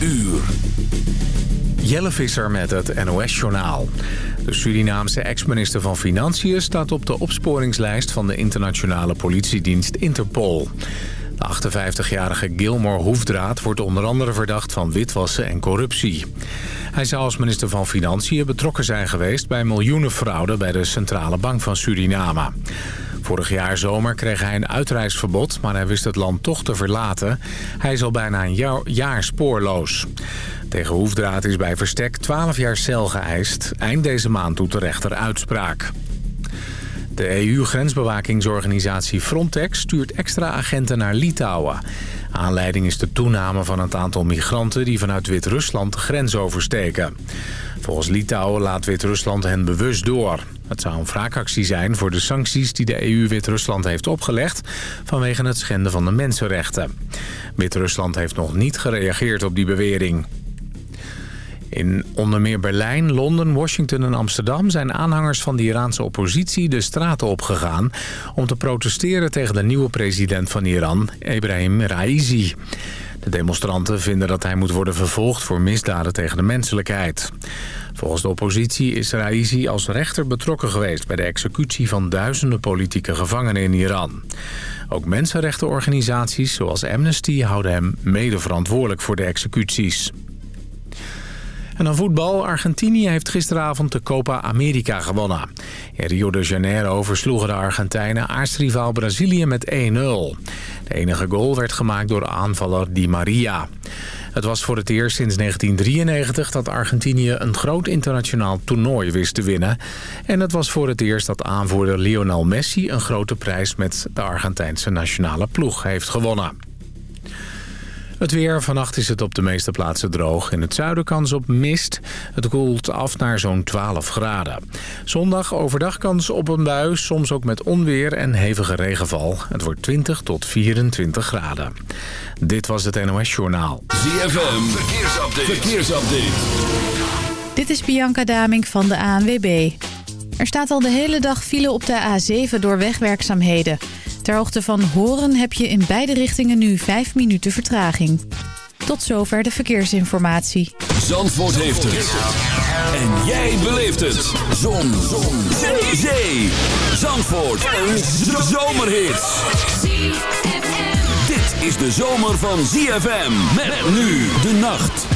uur. Jelle Visser met het NOS-journaal. De Surinaamse ex-minister van Financiën staat op de opsporingslijst van de internationale politiedienst Interpol. De 58-jarige Gilmore Hoefdraad wordt onder andere verdacht van witwassen en corruptie. Hij zou als minister van Financiën betrokken zijn geweest bij miljoenenfraude bij de Centrale Bank van Suriname. Vorig jaar zomer kreeg hij een uitreisverbod, maar hij wist het land toch te verlaten. Hij is al bijna een jaar, spoorloos. Tegen Hoefdraad is bij Verstek 12 jaar cel geëist. Eind deze maand doet de rechter uitspraak. De EU-grensbewakingsorganisatie Frontex stuurt extra agenten naar Litouwen. Aanleiding is de toename van het aantal migranten die vanuit Wit-Rusland de grens oversteken. Volgens Litouwen laat Wit-Rusland hen bewust door. Het zou een wraakactie zijn voor de sancties die de EU Wit-Rusland heeft opgelegd... vanwege het schenden van de mensenrechten. Wit-Rusland heeft nog niet gereageerd op die bewering. In onder meer Berlijn, Londen, Washington en Amsterdam... zijn aanhangers van de Iraanse oppositie de straten opgegaan... om te protesteren tegen de nieuwe president van Iran, Ebrahim Raisi. De demonstranten vinden dat hij moet worden vervolgd voor misdaden tegen de menselijkheid. Volgens de oppositie is Raisi als rechter betrokken geweest... bij de executie van duizenden politieke gevangenen in Iran. Ook mensenrechtenorganisaties zoals Amnesty houden hem mede verantwoordelijk voor de executies. En dan voetbal. Argentinië heeft gisteravond de Copa America gewonnen. In Rio de Janeiro versloegen de Argentijnen aartsrivaal Brazilië met 1-0. De enige goal werd gemaakt door aanvaller Di Maria. Het was voor het eerst sinds 1993 dat Argentinië een groot internationaal toernooi wist te winnen. En het was voor het eerst dat aanvoerder Lionel Messi een grote prijs met de Argentijnse nationale ploeg heeft gewonnen. Het weer. Vannacht is het op de meeste plaatsen droog. In het zuiden kans op mist. Het koelt af naar zo'n 12 graden. Zondag overdag kans op een bui. Soms ook met onweer en hevige regenval. Het wordt 20 tot 24 graden. Dit was het NOS Journaal. ZFM. Verkeersupdate. Verkeersupdate. Dit is Bianca Daming van de ANWB. Er staat al de hele dag file op de A7 door wegwerkzaamheden... Ter hoogte van Horen heb je in beide richtingen nu 5 minuten vertraging. Tot zover de verkeersinformatie. Zandvoort heeft het. En jij beleeft het. Zon. Zon. Zee. Zee. Zandvoort. Een zomerhit. Dit is de zomer van ZFM. Met nu de nacht.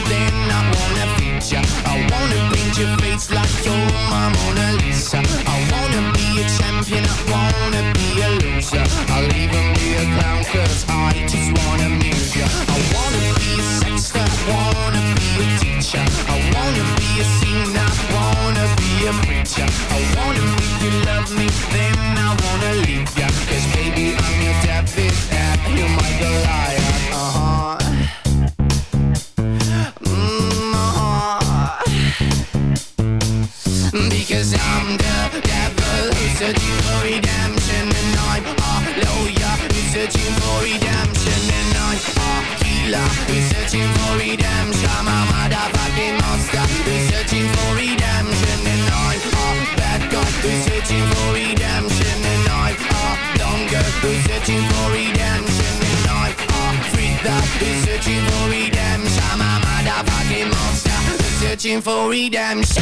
then I wanna. I wanna paint your face like Mona Lisa. I wanna be a champion, I wanna be a loser. I'll even be a I just wanna ya. I wanna be a wanna be a teacher. I wanna be a singer, I wanna be a preacher. I wanna make you love me, then I wanna leave ya. Cause baby, I'm your David, you're my Goliath. Searching for redemption And I'm a lawyer who's searching for redemption And I'm a healer who's searching for redemption I'm a motherfucking monster who's searching for redemption. And I'm a bad guy who's searching for redemption. And I'm a girl who's searching for redemption. And I'm a freak who's searching for redemption I'm a motherfucking monster who's searching for redemption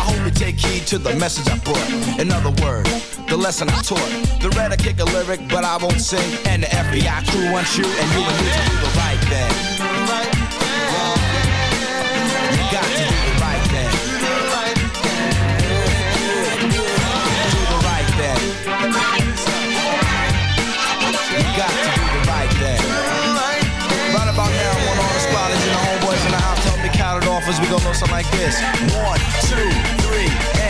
You take heed to the message I brought. In other words, the lesson I taught. The Redhead kick a lyric, but I won't sing. And the FBI crew wants you, and you and me to do the right thing. You got to do the right thing. Do the right thing. You got to do the right thing. Right about now, I want all the squatters and the homeboys in the house help me count it off as we go something like this. One, two,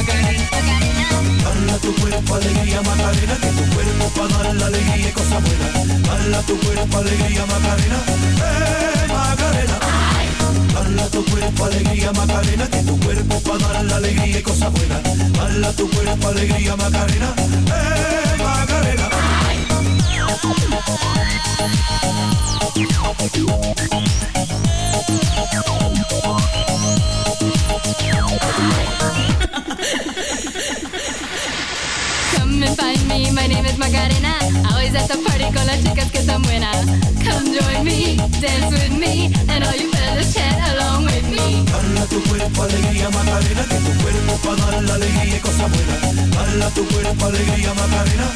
Macarena. Tu cuerpo, alegría, Macarena, que tu cuerpo para dar la alegría y cosa buena. Bala tu cuerpo, alegría, Macarena, eh, Macarena. Bala tu cuerpo, alegría, Macarena, que tu cuerpo para dar la alegría y cosa buena. Bala tu cuerpo, alegría, Macarena, eh, Come join me, dance with me, and all you fellas chat along with me. Tu cuerpo alegría Macarena, que tu cuerpo alegría cosa buena. Tu cuerpo alegría Macarena,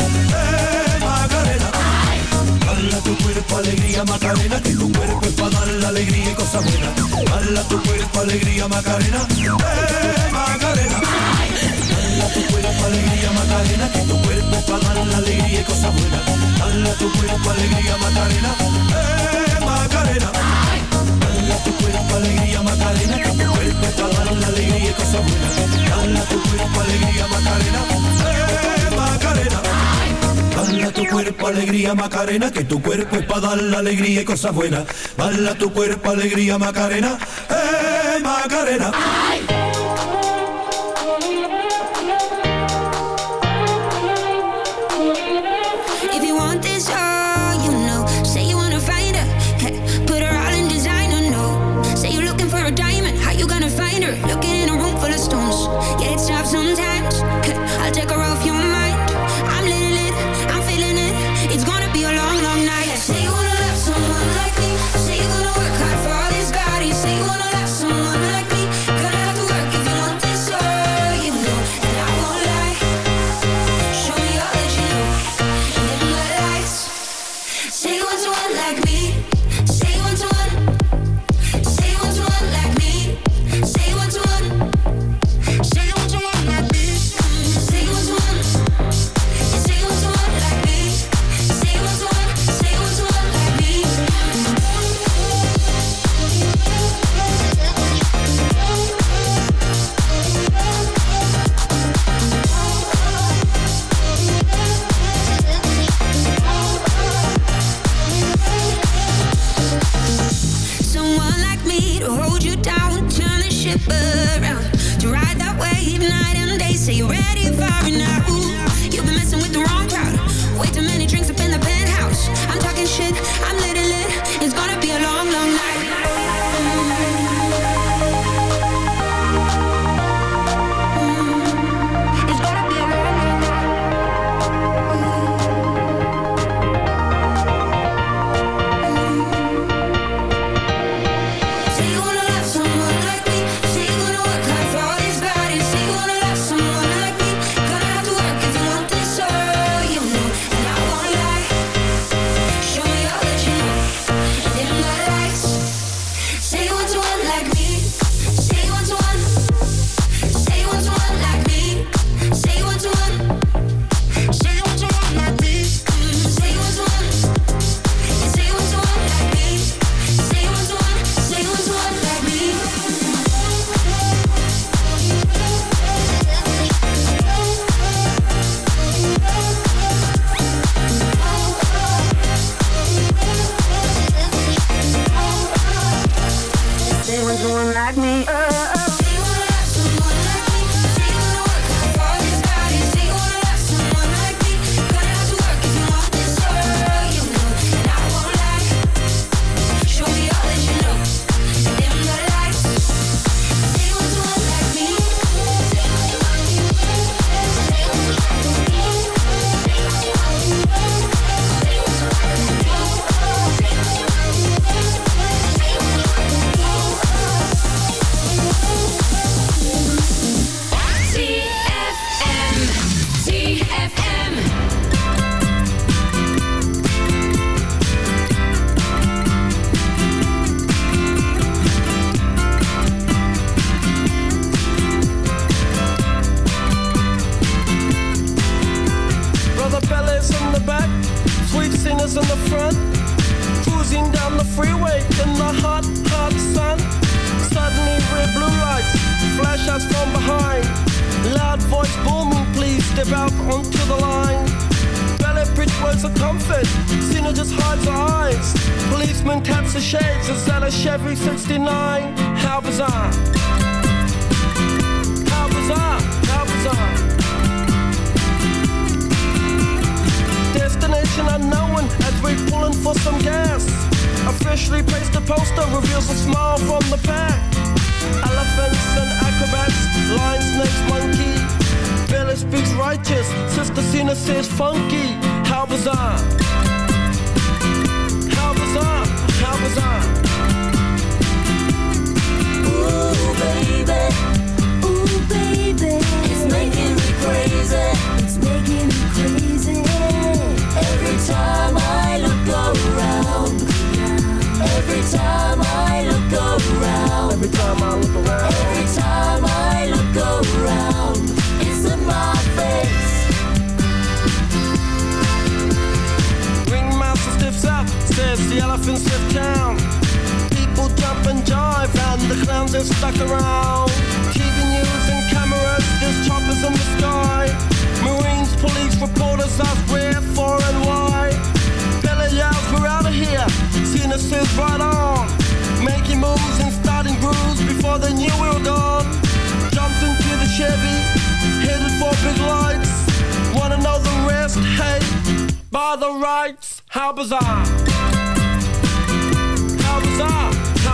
eh, Macarena. Tu cuerpo alegría Macarena, que tu cuerpo alegría cosa buena. Tu cuerpo alegría Macarena, eh Macarena. Tu cuerpo alegría Macarena, que tu cuerpo es para dar la alegría y cosas buenas. Dala tu cuerpo alegría Macarena, eh Macarena. Tu cuerpo alegría Macarena, que tu cuerpo es para dar la alegría y cosas buenas. Dala tu cuerpo alegría Macarena, eh Macarena. Bala tu cuerpo alegría Macarena, que tu cuerpo es para dar la alegría y cosas buenas. Bala tu cuerpo alegría Macarena, eh Macarena. And jive, and the clowns are stuck around. TV news and cameras, there's choppers in the sky. Marines, police, reporters ask where, for, and why. Billy yells, we're out of here. Zina says right on. Making moves and starting grooves before they knew we were gone. Jumped into the Chevy, headed for big lights. Wanna know the rest? Hey, buy the rights, how bizarre. How bizarre,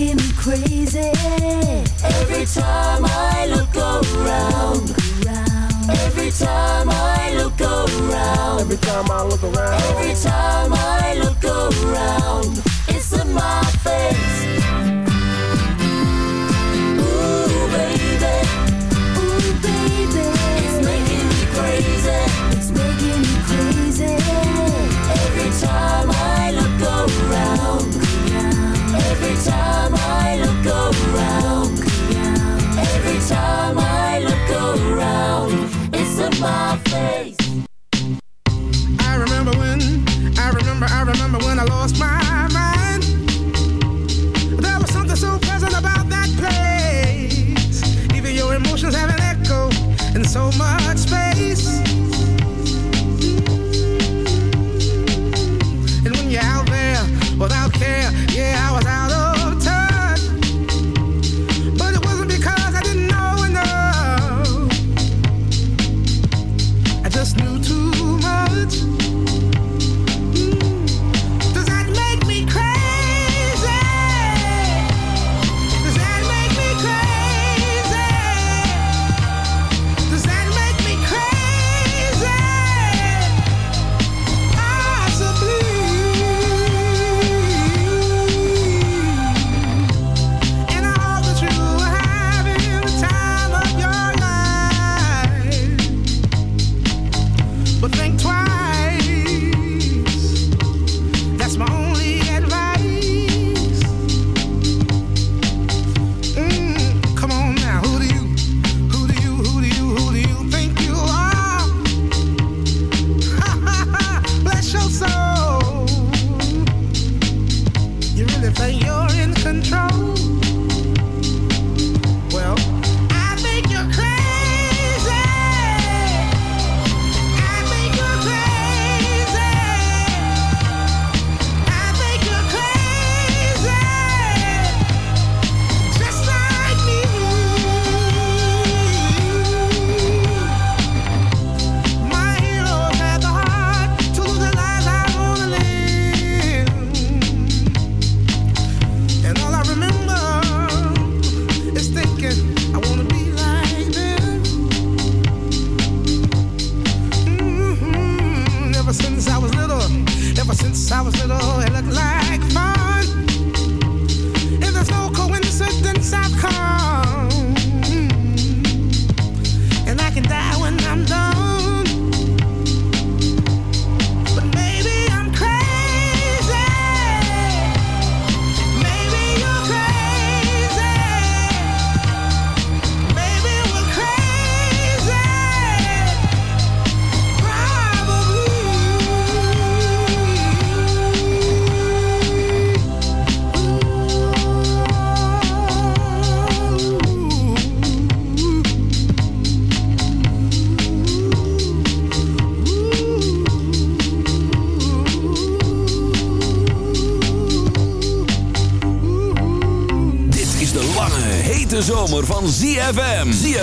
making me crazy. Every time I look around. Every time I look around. Every time I look around. Every time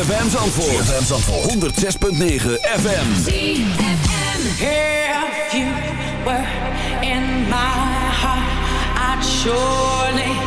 ZFM Zandvoort. ZFM Zandvoort. 106.9 FM. ZFM. If you were in my heart, I'd surely...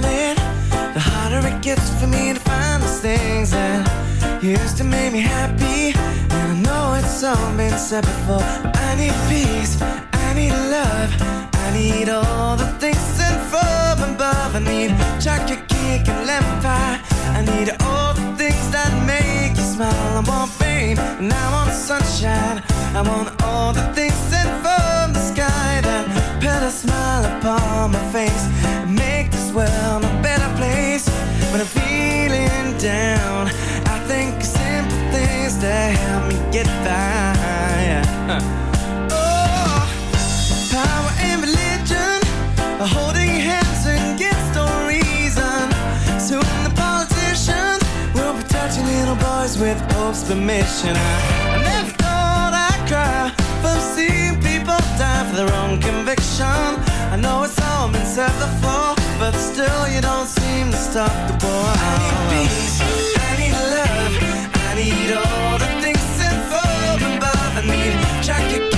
counting The harder it gets for me to find the things that used to make me happy. And I know it's all been said before. I need peace, I need love. I need all the things sent from above. I need chocolate cake and lemon pie. I need all the things that make you smile. I want fame and I want sunshine. I want all the things sent from the sky that put a smile upon my face and make this world a better place. When I'm feeling down, I think of simple things that help me get by. Oh, power and religion holding hands against no reason. Soon the politicians will be touching little boys with Pope's permission. I, I never thought I'd cry from seeing die for their own conviction. I know it's all been said before, but still you don't seem to stop the boy I need peace, I need love, I need all the things sent from above. I need chocolate